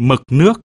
mực nước.